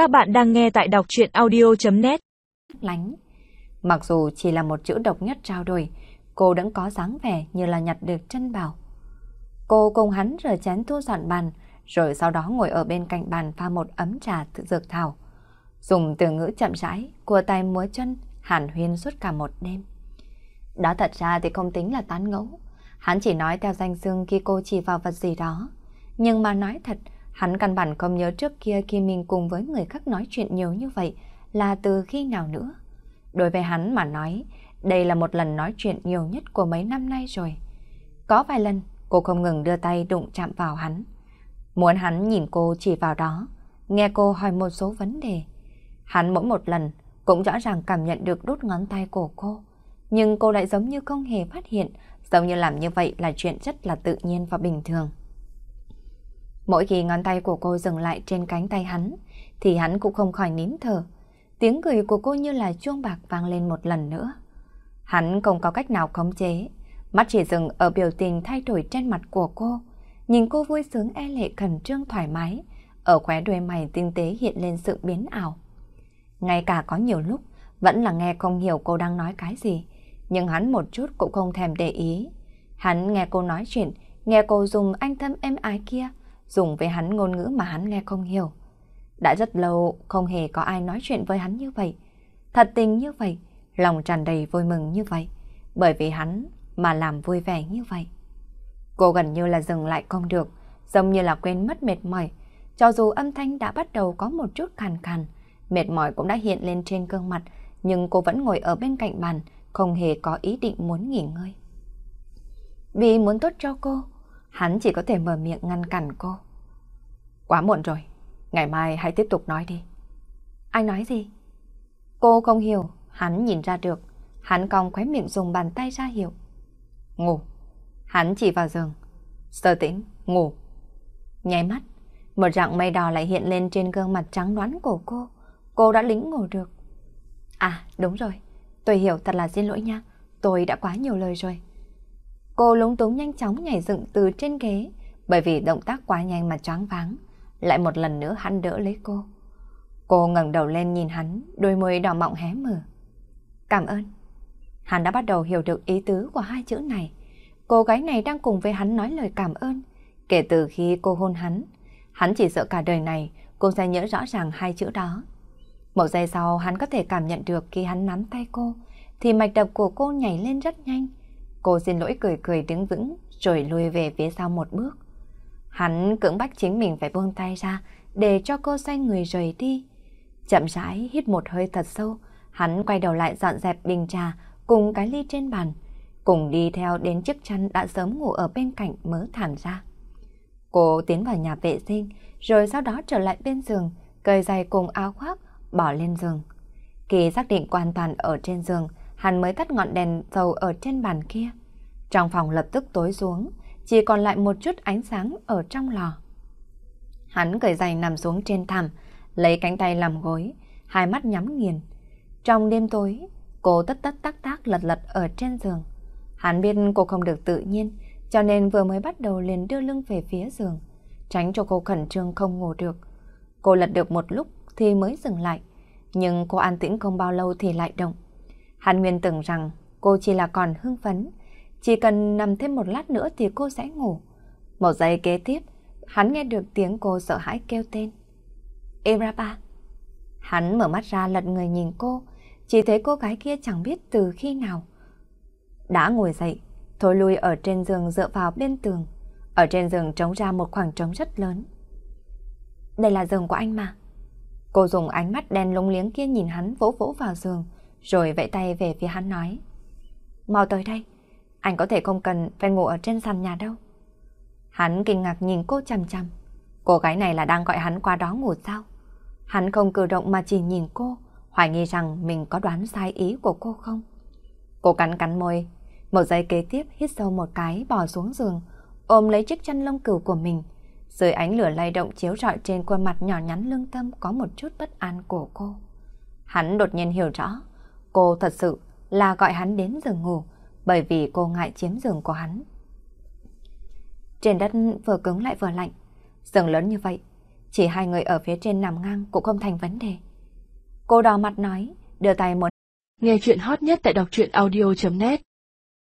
Các bạn đang nghe tại đọc chuyện audio.net Lánh Mặc dù chỉ là một chữ độc nhất trao đổi, cô vẫn có dáng vẻ như là nhặt được chân bảo. Cô cùng hắn rửa chén thu dọn bàn, rồi sau đó ngồi ở bên cạnh bàn pha một ấm trà tự dược thảo. Dùng từ ngữ chậm rãi, của tay múa chân, hàn huyên suốt cả một đêm. Đó thật ra thì không tính là tán ngẫu. Hắn chỉ nói theo danh xưng khi cô chỉ vào vật gì đó. Nhưng mà nói thật, hắn căn bản không nhớ trước kia khi mình cùng với người khác nói chuyện nhiều như vậy là từ khi nào nữa. Đối với hắn mà nói, đây là một lần nói chuyện nhiều nhất của mấy năm nay rồi. Có vài lần, cô không ngừng đưa tay đụng chạm vào hắn. Muốn hắn nhìn cô chỉ vào đó, nghe cô hỏi một số vấn đề. Hắn mỗi một lần cũng rõ ràng cảm nhận được đút ngón tay của cô. Nhưng cô lại giống như không hề phát hiện, giống như làm như vậy là chuyện rất là tự nhiên và bình thường. Mỗi khi ngón tay của cô dừng lại trên cánh tay hắn, thì hắn cũng không khỏi nín thở. Tiếng cười của cô như là chuông bạc vang lên một lần nữa. Hắn không có cách nào khống chế, mắt chỉ dừng ở biểu tình thay đổi trên mặt của cô. Nhìn cô vui sướng e lệ khẩn trương thoải mái, ở khóe đuôi mày tinh tế hiện lên sự biến ảo. Ngay cả có nhiều lúc, vẫn là nghe không hiểu cô đang nói cái gì, nhưng hắn một chút cũng không thèm để ý. Hắn nghe cô nói chuyện, nghe cô dùng anh thâm êm ái kia, dùng với hắn ngôn ngữ mà hắn nghe không hiểu. Đã rất lâu không hề có ai nói chuyện với hắn như vậy. Thật tình như vậy, lòng tràn đầy vui mừng như vậy. Bởi vì hắn mà làm vui vẻ như vậy. Cô gần như là dừng lại không được, giống như là quên mất mệt mỏi. Cho dù âm thanh đã bắt đầu có một chút khàn khàn, mệt mỏi cũng đã hiện lên trên gương mặt, nhưng cô vẫn ngồi ở bên cạnh bàn, không hề có ý định muốn nghỉ ngơi. Vì muốn tốt cho cô, hắn chỉ có thể mở miệng ngăn cản cô. Quá muộn rồi, ngày mai hãy tiếp tục nói đi. Anh nói gì? Cô không hiểu, hắn nhìn ra được, hắn cong khóe miệng dùng bàn tay ra hiệu. Ngủ. Hắn chỉ vào giường. Sơ tĩnh, ngủ. Nháy mắt, một dạng mây đỏ lại hiện lên trên gương mặt trắng đoán của cô. Cô đã lính ngủ được. À, đúng rồi. Tôi hiểu thật là xin lỗi nha. Tôi đã quá nhiều lời rồi. Cô lúng túng nhanh chóng nhảy dựng từ trên ghế, bởi vì động tác quá nhanh mà choáng váng. Lại một lần nữa hắn đỡ lấy cô. Cô ngẩng đầu lên nhìn hắn, đôi môi đỏ mọng hé mở. Cảm ơn. Hắn đã bắt đầu hiểu được ý tứ của hai chữ này. Cô gái này đang cùng với hắn nói lời cảm ơn. Kể từ khi cô hôn hắn, hắn chỉ sợ cả đời này cô sẽ nhớ rõ ràng hai chữ đó. Một giây sau hắn có thể cảm nhận được khi hắn nắm tay cô, thì mạch đập của cô nhảy lên rất nhanh. Cô xin lỗi cười cười đứng vững rồi lùi về phía sau một bước. Hắn cưỡng bắt chính mình phải buông tay ra để cho cô xoay người rời đi. Chậm rãi hít một hơi thật sâu, hắn quay đầu lại dọn dẹp bình trà cùng cái ly trên bàn, cùng đi theo đến chiếc chăn đã sớm ngủ ở bên cạnh mớ thảm ra. Cô tiến vào nhà vệ sinh, rồi sau đó trở lại bên giường, cởi giày cùng áo khoác, bỏ lên giường. Khi xác định hoàn toàn ở trên giường, hắn mới tắt ngọn đèn dầu ở trên bàn kia. Trong phòng lập tức tối xuống, chỉ còn lại một chút ánh sáng ở trong lò. Hắn cởi giày nằm xuống trên thảm, lấy cánh tay làm gối, hai mắt nhắm nghiền. Trong đêm tối, cô tất tất tác tác lật lật ở trên giường. Hắn biết cô không được tự nhiên, cho nên vừa mới bắt đầu liền đưa lưng về phía giường, tránh cho cô khẩn trương không ngủ được. Cô lật được một lúc thì mới dừng lại, nhưng cô an tĩnh không bao lâu thì lại động. Hắn nguyên tưởng rằng cô chỉ là còn hưng phấn, chỉ cần nằm thêm một lát nữa thì cô sẽ ngủ. Một giây kế tiếp, hắn nghe được tiếng cô sợ hãi kêu tên. Irapa. Hắn mở mắt ra lật người nhìn cô, chỉ thấy cô gái kia chẳng biết từ khi nào. Đã ngồi dậy, thôi lui ở trên giường dựa vào bên tường. Ở trên giường trống ra một khoảng trống rất lớn. Đây là giường của anh mà. Cô dùng ánh mắt đen lúng liếng kia nhìn hắn vỗ vỗ vào giường, rồi vẫy tay về phía hắn nói. Mau tới đây, anh có thể không cần phải ngủ ở trên sàn nhà đâu. Hắn kinh ngạc nhìn cô chằm chằm. Cô gái này là đang gọi hắn qua đó ngủ sao? Hắn không cử động mà chỉ nhìn cô, hoài nghi rằng mình có đoán sai ý của cô không. Cô cắn cắn môi, một giây kế tiếp hít sâu một cái bò xuống giường, ôm lấy chiếc chăn lông cừu của mình. Dưới ánh lửa lay động chiếu rọi trên khuôn mặt nhỏ nhắn lương tâm có một chút bất an của cô. Hắn đột nhiên hiểu rõ, cô thật sự là gọi hắn đến giường ngủ, bởi vì cô ngại chiếm giường của hắn. Trên đất vừa cứng lại vừa lạnh, giường lớn như vậy, chỉ hai người ở phía trên nằm ngang cũng không thành vấn đề. Cô đỏ mặt nói, đưa tay muốn. Nghe chuyện hot nhất tại đọc truyện audio.net